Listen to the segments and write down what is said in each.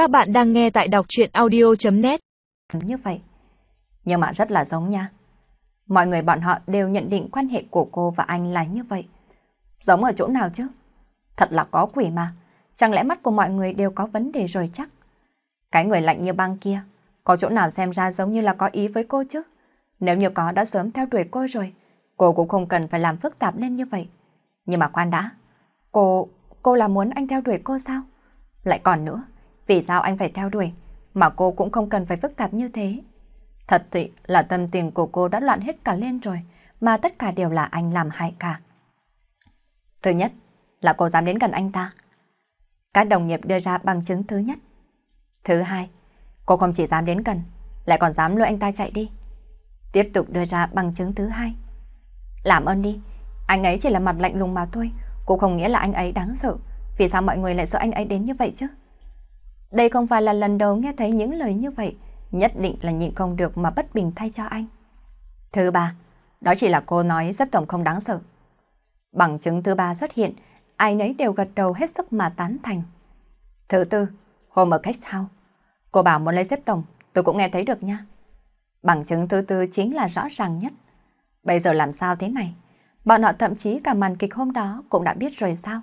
Các bạn đang nghe tại đọc chuyện audio.net Như vậy, nhưng mà rất là giống nha. Mọi người bọn họ đều nhận định quan hệ của cô và anh là như vậy. Giống ở chỗ nào chứ? Thật là có quỷ mà. Chẳng lẽ mắt của mọi người đều có vấn đề rồi chắc? Cái người lạnh như băng kia, có chỗ nào xem ra giống như là có ý với cô chứ? Nếu như có đã sớm theo đuổi cô rồi, cô cũng không cần phải làm phức tạp lên như vậy. Nhưng mà quan đã, cô, cô là muốn anh theo đuổi cô sao? Lại còn nữa, vì sao anh phải theo đuổi, mà cô cũng không cần phải phức tạp như thế? Thật sự là tâm tình của cô đã loạn hết cả lên rồi, mà tất cả đều là anh làm hại cả. Thứ nhất là cô dám đến gần anh ta. Các đồng nghiệp đưa ra bằng chứng thứ nhất. Thứ hai, cô không chỉ dám đến gần, lại còn dám lôi anh ta chạy đi. Tiếp tục đưa ra bằng chứng thứ hai. Làm ơn đi, anh ấy chỉ là mặt lạnh lùng mà thôi, cũng không nghĩa là anh ấy đáng sợ. Vì sao mọi người lại sợ anh ấy đến như vậy chứ? Đây không phải là lần đầu nghe thấy những lời như vậy, nhất định là nhịn không được mà bất bình thay cho anh. Thứ ba, đó chỉ là cô nói xếp tổng không đáng sợ. Bằng chứng thứ ba xuất hiện, ai nấy đều gật đầu hết sức mà tán thành. Thứ tư, hôm ở khách house, cô bảo muốn lấy xếp tổng, tôi cũng nghe thấy được nha. Bằng chứng thứ tư chính là rõ ràng nhất. Bây giờ làm sao thế này? Bọn họ thậm chí cả màn kịch hôm đó cũng đã biết rồi sao?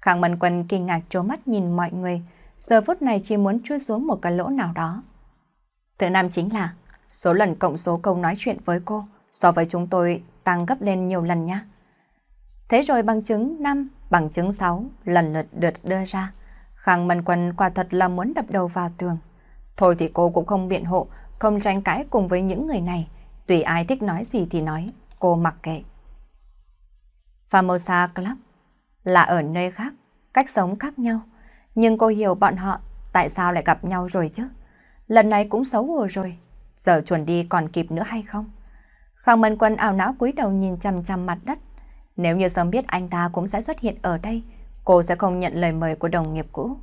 Khang Mân Quân kinh ngạc trố mắt nhìn mọi người, giờ phút này chỉ muốn chui xuống một cái lỗ nào đó. Thứ năm chính là số lần cộng số câu nói chuyện với cô so với chúng tôi tăng gấp lên nhiều lần nhé. Thế rồi bằng chứng 5, bằng chứng 6 lần lượt được đưa ra. Khang Mân Quân quả thật là muốn đập đầu vào tường. Thôi thì cô cũng không biện hộ, không tranh cãi cùng với những người này. Tùy ai thích nói gì thì nói, cô mặc kệ. Famosa Club là ở nơi khác, cách sống khác nhau. Nhưng cô hiểu bọn họ tại sao lại gặp nhau rồi chứ. Lần này cũng xấu hổ rồi, giờ chuẩn đi còn kịp nữa hay không? Khang Mân Quân ảo não cúi đầu nhìn chằm chằm mặt đất. Nếu như sớm biết anh ta cũng sẽ xuất hiện ở đây, cô sẽ không nhận lời mời của đồng nghiệp cũ.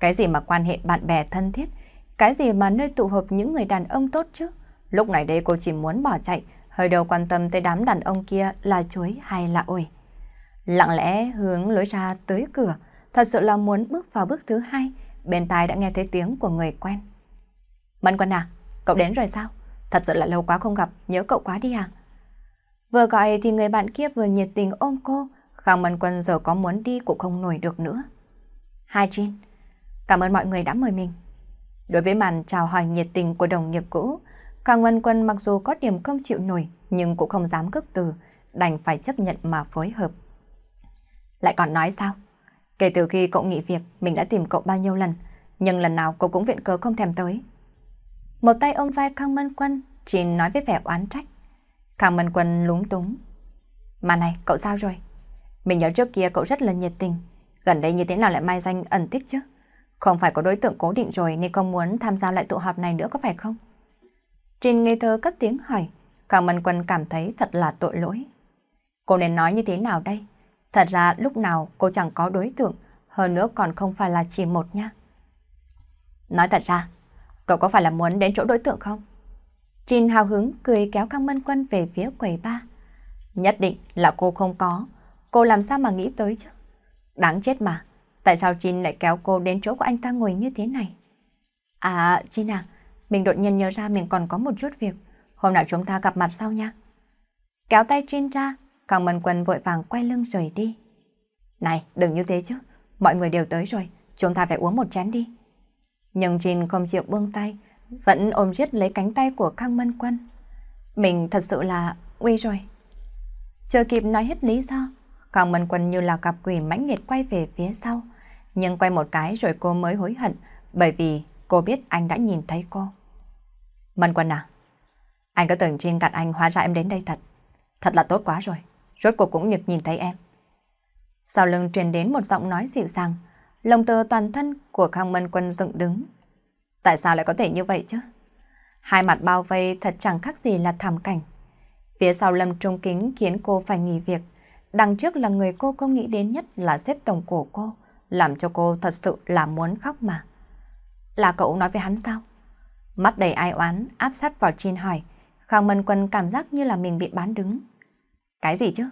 Cái gì mà quan hệ bạn bè thân thiết, cái gì mà nơi tụ hợp những người đàn ông tốt chứ. Lúc này đây cô chỉ muốn bỏ chạy, hơi đầu quan tâm tới đám đàn ông kia là chuối hay là ổi. Lặng lẽ hướng lối ra tới cửa, thật sự là muốn bước vào bước thứ hai, bên tai đã nghe thấy tiếng của người quen. Mẫn Quân à, cậu đến rồi sao? Thật sự là lâu quá không gặp, nhớ cậu quá đi à? Vừa gọi thì người bạn kia vừa nhiệt tình ôm cô, Khang Mẫn Quân giờ có muốn đi cũng không nổi được nữa. Hai Jin, cảm ơn mọi người đã mời mình. Đối với màn chào hỏi nhiệt tình của đồng nghiệp cũ, Khang Mẫn Quân mặc dù có điểm không chịu nổi nhưng cũng không dám cất từ, đành phải chấp nhận mà phối hợp. Lại còn nói sao? Kể từ khi cậu nghỉ việc, mình đã tìm cậu bao nhiêu lần, nhưng lần nào cậu cũng viện cớ không thèm tới. Một tay ôm vai Khang Mân Quân, Jin nói với vẻ oán trách. Khang Mân Quân lúng túng. Mà này, cậu sao rồi? Mình nhớ trước kia cậu rất là nhiệt tình, gần đây như thế nào lại mai danh ẩn tích chứ? Không phải có đối tượng cố định rồi nên không muốn tham gia lại tụ họp này nữa có phải không? Jin ngây thơ cất tiếng hỏi, Khang Mân Quân cảm thấy thật là tội lỗi. Cô nên nói như thế nào đây? Thật ra lúc nào cô chẳng có đối tượng, hơn nữa còn không phải là chỉ một nha. Nói thật ra, cậu có phải là muốn đến chỗ đối tượng không? Jin hào hứng cười kéo Căng Mân Quân về phía quầy ba. Nhất định là cô không có, cô làm sao mà nghĩ tới chứ? Đáng chết mà, tại sao Jin lại kéo cô đến chỗ của anh ta ngồi như thế này? À, Jin à, mình đột nhiên nhớ ra mình còn có một chút việc, hôm nào chúng ta gặp mặt sau nha. Kéo tay Jin ra, Khang Mân Quân vội vàng quay lưng rời đi. Này, đừng như thế chứ, mọi người đều tới rồi, chúng ta phải uống một chén đi. Nhưng Jin không chịu buông tay, vẫn ôm giết lấy cánh tay của Khang Mân Quân. Mình thật sự là nguy rồi. Chưa kịp nói hết lý do, Khang Mân Quân như là cặp quỷ mãnh liệt quay về phía sau. Nhưng quay một cái rồi cô mới hối hận, bởi vì cô biết anh đã nhìn thấy cô. Mân Quân à, anh có tưởng Jin gạt anh hóa ra em đến đây thật. Thật là tốt quá rồi rốt cuộc cũng được nhìn thấy em. Sau lưng truyền đến một giọng nói dịu dàng, lồng tơ toàn thân của Khang Mân Quân dựng đứng. Tại sao lại có thể như vậy chứ? Hai mặt bao vây thật chẳng khác gì là thảm cảnh. Phía sau Lâm Trung Kính khiến cô phải nghỉ việc. Đằng trước là người cô không nghĩ đến nhất là xếp tổng của cô, làm cho cô thật sự là muốn khóc mà. Là cậu nói với hắn sao? Mắt đầy ai oán, áp sát vào Chin hỏi. Khang Mân Quân cảm giác như là mình bị bán đứng. Cái gì chứ?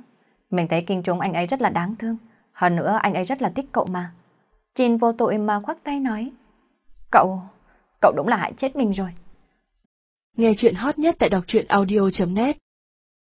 Mình thấy kinh trống anh ấy rất là đáng thương. Hơn nữa anh ấy rất là thích cậu mà. Jin vô tội mà khoác tay nói. Cậu, cậu đúng là hại chết mình rồi. Nghe chuyện hot nhất tại đọc truyện audio.net